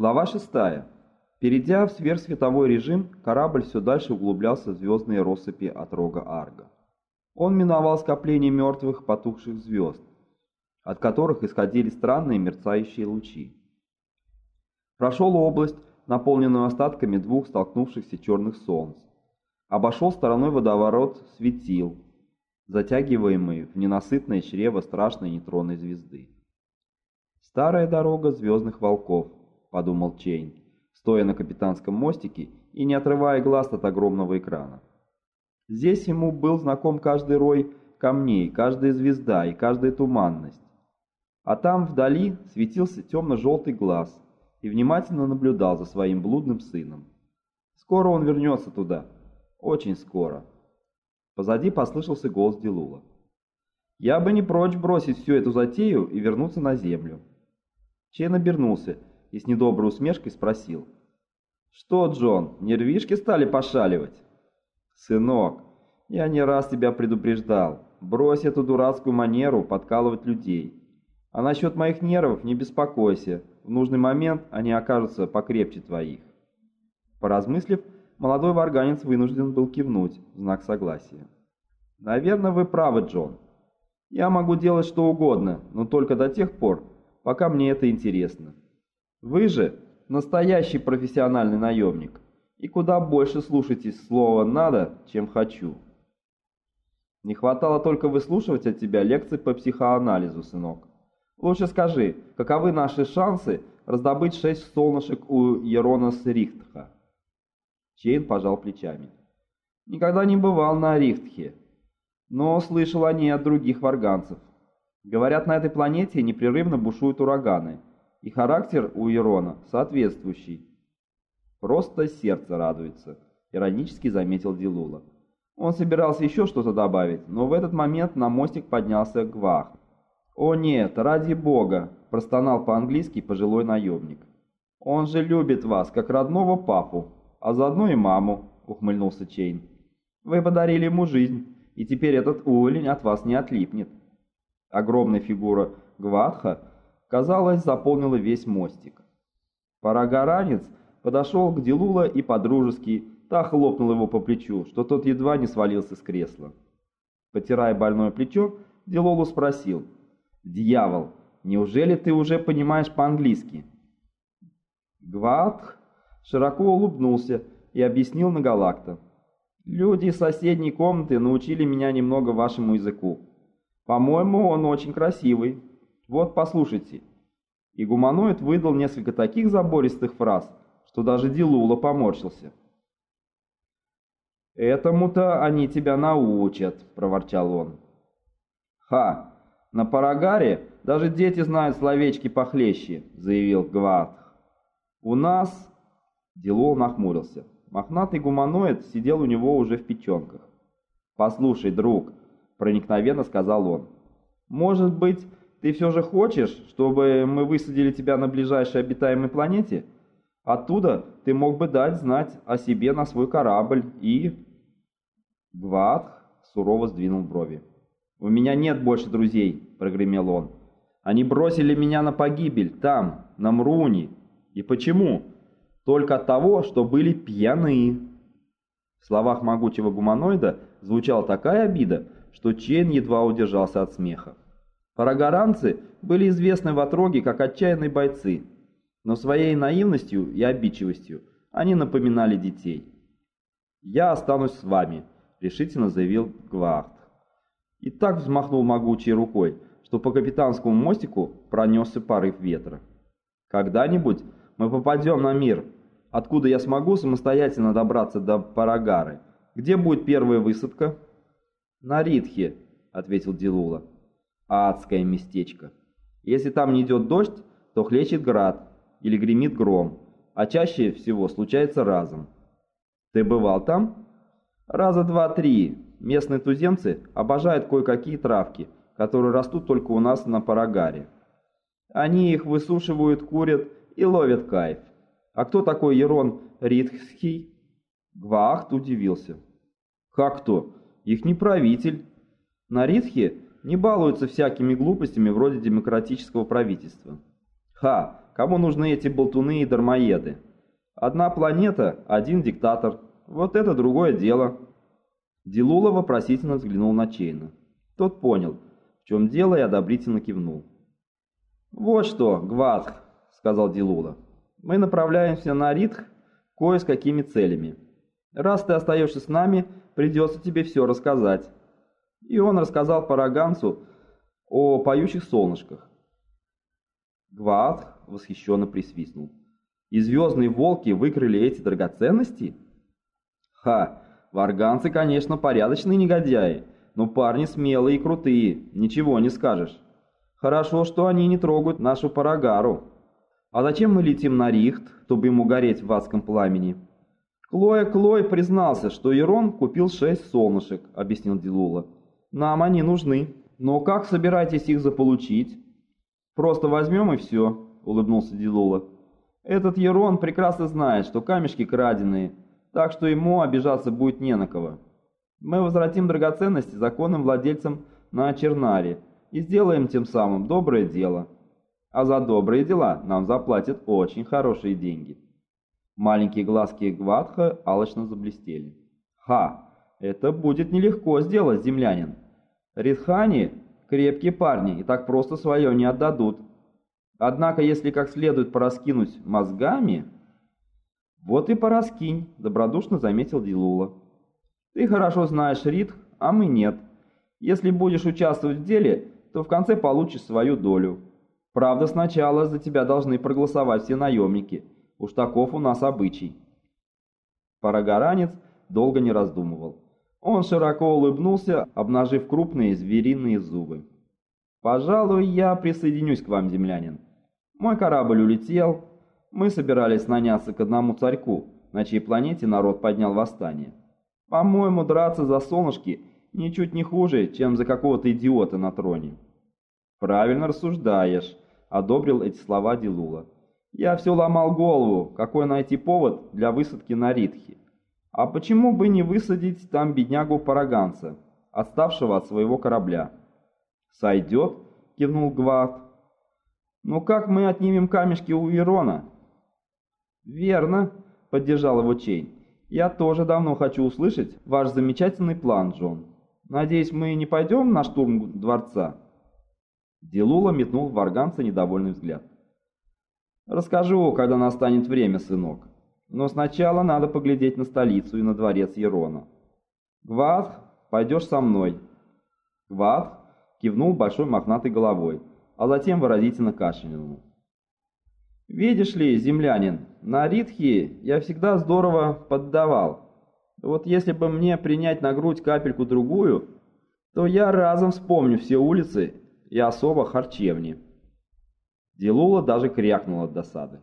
Глава 6. Перейдя в сверхсветовой режим, корабль все дальше углублялся в звездные россыпи от рога Арга. Он миновал скопление мертвых потухших звезд, от которых исходили странные мерцающие лучи. Прошел область, наполненную остатками двух столкнувшихся черных солнц. Обошел стороной водоворот светил, затягиваемый в ненасытное чрево страшной нейтронной звезды. «Старая дорога звездных волков», — подумал Чейн, стоя на капитанском мостике и не отрывая глаз от огромного экрана. Здесь ему был знаком каждый рой камней, каждая звезда и каждая туманность. А там вдали светился темно-желтый глаз и внимательно наблюдал за своим блудным сыном. Скоро он вернется туда. Очень скоро. Позади послышался голос Дилула. «Я бы не прочь бросить всю эту затею и вернуться на землю». Чейн обернулся и с недоброй усмешкой спросил. «Что, Джон, нервишки стали пошаливать?» «Сынок, я не раз тебя предупреждал. Брось эту дурацкую манеру подкалывать людей. А насчет моих нервов не беспокойся. В нужный момент они окажутся покрепче твоих». Поразмыслив, молодой варганец вынужден был кивнуть в знак согласия. «Наверное, вы правы, Джон. Я могу делать что угодно, но только до тех пор, пока мне это интересно. Вы же настоящий профессиональный наемник, и куда больше слушаетесь слова «надо», чем «хочу». Не хватало только выслушивать от тебя лекции по психоанализу, сынок. Лучше скажи, каковы наши шансы раздобыть шесть солнышек у Ерона Рихтха? Чейн пожал плечами. Никогда не бывал на Рихтхе, но слышал о ней от других варганцев. Говорят, на этой планете непрерывно бушуют ураганы – и характер у Ирона соответствующий. Просто сердце радуется, иронически заметил Дилула. Он собирался еще что-то добавить, но в этот момент на мостик поднялся Гвах. «О нет, ради бога!» – простонал по-английски пожилой наемник. «Он же любит вас, как родного папу, а заодно и маму», – ухмыльнулся Чейн. «Вы подарили ему жизнь, и теперь этот уволень от вас не отлипнет». Огромная фигура Гватха казалось, заполнила весь мостик. Парагоранец подошел к Дилула и подружески та хлопнул его по плечу, что тот едва не свалился с кресла. Потирая больное плечо, Дилолу спросил, «Дьявол, неужели ты уже понимаешь по-английски?» Гватх широко улыбнулся и объяснил на Галакта. «Люди из соседней комнаты научили меня немного вашему языку. По-моему, он очень красивый. Вот послушайте. И гуманоид выдал несколько таких забористых фраз, что даже Дилула поморщился. «Этому-то они тебя научат», — проворчал он. «Ха! На Парагаре даже дети знают словечки похлеще», — заявил Гватх. «У нас...» — Дилол нахмурился. Мохнатый гуманоид сидел у него уже в печенках. «Послушай, друг», — проникновенно сказал он, — «может быть, ты все же хочешь, чтобы мы высадили тебя на ближайшей обитаемой планете? Оттуда ты мог бы дать знать о себе на свой корабль и...» Гватх сурово сдвинул брови. «У меня нет больше друзей», — прогремел он. «Они бросили меня на погибель, там, на Мруне. И почему? Только от того, что были пьяные». В словах могучего гуманоида звучала такая обида, что Чейн едва удержался от смеха. Парагоранцы были известны в отроге как отчаянные бойцы, но своей наивностью и обидчивостью они напоминали детей. «Я останусь с вами», — решительно заявил Гвахт. И так взмахнул могучей рукой, что по капитанскому мостику пронесся порыв ветра. «Когда-нибудь мы попадем на мир, откуда я смогу самостоятельно добраться до Парагары. Где будет первая высадка?» «На Ритхе», — ответил Дилула адское местечко. Если там не идет дождь, то хлещет град или гремит гром, а чаще всего случается разом. Ты бывал там? Раза два-три. Местные туземцы обожают кое-какие травки, которые растут только у нас на Парагаре. Они их высушивают, курят и ловят кайф. А кто такой Ерон Ритхский? Гвахт удивился. Как кто? Их не правитель. На Ритхе не балуются всякими глупостями вроде демократического правительства. Ха, кому нужны эти болтуны и дармоеды? Одна планета, один диктатор. Вот это другое дело. Дилула вопросительно взглянул на Чейна. Тот понял, в чем дело, и одобрительно кивнул. «Вот что, Гватх», — сказал Дилула, — «мы направляемся на Ритх кое с какими целями. Раз ты остаешься с нами, придется тебе все рассказать». И он рассказал Параганцу о поющих солнышках. Гватх восхищенно присвистнул. «И звездные волки выкрали эти драгоценности?» «Ха, варганцы, конечно, порядочные негодяи, но парни смелые и крутые, ничего не скажешь. Хорошо, что они не трогают нашу Парагару. А зачем мы летим на Рихт, чтобы ему гореть в адском пламени?» «Клоя Клой признался, что Ирон купил шесть солнышек», — объяснил Дилула. «Нам они нужны. Но как собираетесь их заполучить?» «Просто возьмем и все», — улыбнулся Дилула. «Этот Ерон прекрасно знает, что камешки краденые, так что ему обижаться будет не на кого. Мы возвратим драгоценности законным владельцам на Чернаре и сделаем тем самым доброе дело. А за добрые дела нам заплатят очень хорошие деньги». Маленькие глазки Гватха алочно заблестели. «Ха! Это будет нелегко сделать, землянин. Ритхани крепкие парни и так просто свое не отдадут. Однако, если как следует пораскинуть мозгами... Вот и пораскинь, добродушно заметил Дилула. Ты хорошо знаешь Ритх, а мы нет. Если будешь участвовать в деле, то в конце получишь свою долю. Правда, сначала за тебя должны проголосовать все наемники. Уж таков у нас обычай. Парагоранец долго не раздумывал. Он широко улыбнулся, обнажив крупные звериные зубы. «Пожалуй, я присоединюсь к вам, землянин. Мой корабль улетел. Мы собирались наняться к одному царьку, на чьей планете народ поднял восстание. По-моему, драться за солнышки ничуть не хуже, чем за какого-то идиота на троне». «Правильно рассуждаешь», — одобрил эти слова Дилула. «Я все ломал голову, какой найти повод для высадки на Ритхе. А почему бы не высадить там беднягу-параганца, отставшего от своего корабля? «Сойдет», — кивнул Гват. «Но как мы отнимем камешки у Верона?» «Верно», — поддержал его Чейн. «Я тоже давно хочу услышать ваш замечательный план, Джон. Надеюсь, мы не пойдем на штурм дворца?» Делула метнул в Варганца недовольный взгляд. «Расскажу, когда настанет время, сынок. Но сначала надо поглядеть на столицу и на дворец Ерона. Гватх, пойдешь со мной. Гватх кивнул большой мохнатой головой, а затем выразительно кашлянул. «Видишь ли, землянин, на Ритхе я всегда здорово поддавал. Вот если бы мне принять на грудь капельку-другую, то я разом вспомню все улицы и особо харчевни». Делула даже крякнула от досады.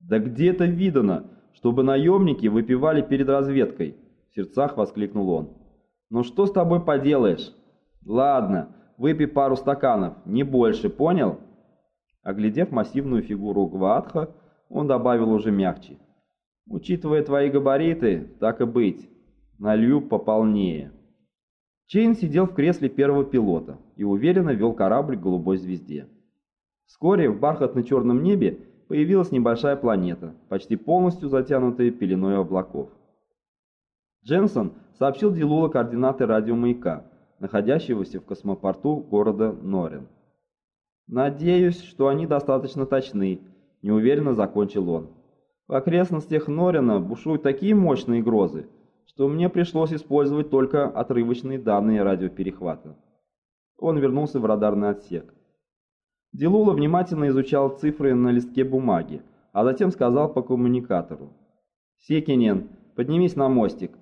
«Да где это видано, чтобы наемники выпивали перед разведкой?» В сердцах воскликнул он. «Ну что с тобой поделаешь? Ладно, выпей пару стаканов, не больше, понял?» Оглядев массивную фигуру Гватха, он добавил уже мягче. «Учитывая твои габариты, так и быть, налью пополнее». Чейн сидел в кресле первого пилота и уверенно вел корабль к голубой звезде. Вскоре в бархатно-черном небе появилась небольшая планета, почти полностью затянутая пеленой облаков. Дженсон сообщил Дилула координаты радиомаяка, находящегося в космопорту города Норен. «Надеюсь, что они достаточно точны», – неуверенно закончил он. «В окрестностях Норена бушуют такие мощные грозы, что мне пришлось использовать только отрывочные данные радиоперехвата». Он вернулся в радарный отсек. Дилула внимательно изучал цифры на листке бумаги, а затем сказал по коммуникатору. «Секинен, поднимись на мостик.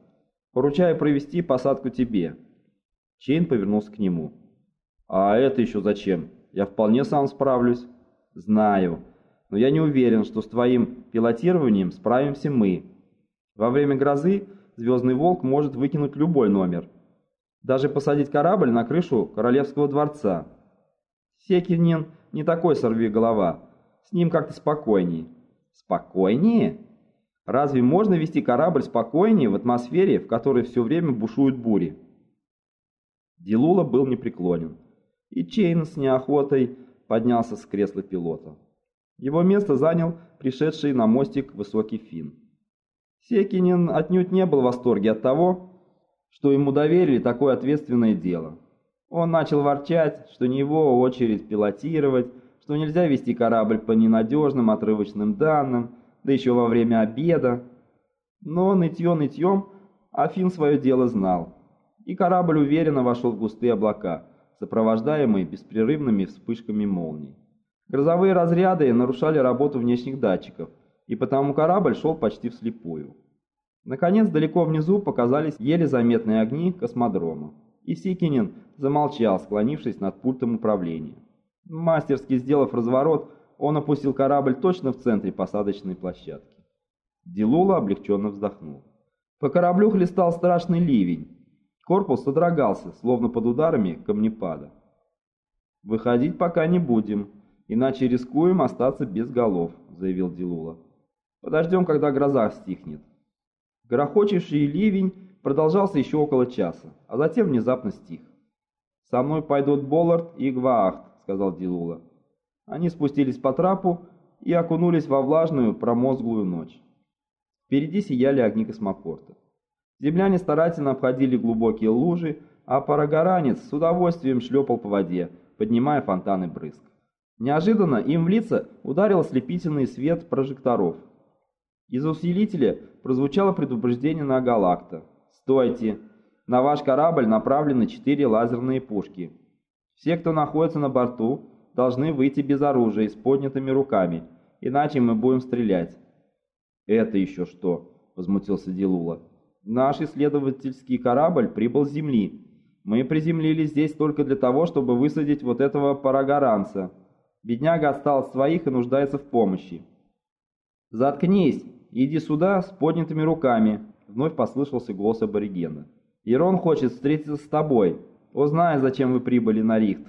Поручаю провести посадку тебе». Чейн повернулся к нему. «А это еще зачем? Я вполне сам справлюсь». «Знаю, но я не уверен, что с твоим пилотированием справимся мы. Во время грозы «Звездный волк» может выкинуть любой номер. Даже посадить корабль на крышу Королевского дворца. Секинен не такой сорви голова. С ним как-то спокойней. Спокойнее? Разве можно вести корабль спокойнее в атмосфере, в которой все время бушуют бури? Дилула был непреклонен, и Чейн с неохотой поднялся с кресла пилота. Его место занял пришедший на мостик высокий фин. Секинин отнюдь не был в восторге от того, что ему доверили такое ответственное дело. Он начал ворчать, что не его очередь пилотировать, что нельзя вести корабль по ненадежным отрывочным данным, да еще во время обеда. Но нытье нытьем, а Финн свое дело знал. И корабль уверенно вошел в густые облака, сопровождаемые беспрерывными вспышками молний. Грозовые разряды нарушали работу внешних датчиков, и потому корабль шел почти вслепую. Наконец, далеко внизу показались еле заметные огни космодрома, и Сикинин замолчал, склонившись над пультом управления. Мастерски сделав разворот, он опустил корабль точно в центре посадочной площадки. Дилула облегченно вздохнул. По кораблю хлестал страшный ливень. Корпус содрогался, словно под ударами камнепада. «Выходить пока не будем», «Иначе рискуем остаться без голов», — заявил Дилула. «Подождем, когда гроза стихнет». Грохочущий ливень продолжался еще около часа, а затем внезапно стих. «Со мной пойдут Боллард и Гваахт», — сказал Дилула. Они спустились по трапу и окунулись во влажную, промозглую ночь. Впереди сияли огни космопорта. Земляне старательно обходили глубокие лужи, а парагоранец с удовольствием шлепал по воде, поднимая фонтаны брызг. Неожиданно им в лица ударил ослепительный свет прожекторов. Из усилителя прозвучало предупреждение на Галакта. «Стойте! На ваш корабль направлены четыре лазерные пушки. Все, кто находится на борту, должны выйти без оружия и с поднятыми руками, иначе мы будем стрелять». «Это еще что?» — возмутился Дилула. «Наш исследовательский корабль прибыл с Земли. Мы приземлились здесь только для того, чтобы высадить вот этого парагоранца». Бедняга остался своих и нуждается в помощи. «Заткнись! Иди сюда с поднятыми руками!» Вновь послышался голос аборигена. «Ирон хочет встретиться с тобой. Узнай, зачем вы прибыли на Рихт.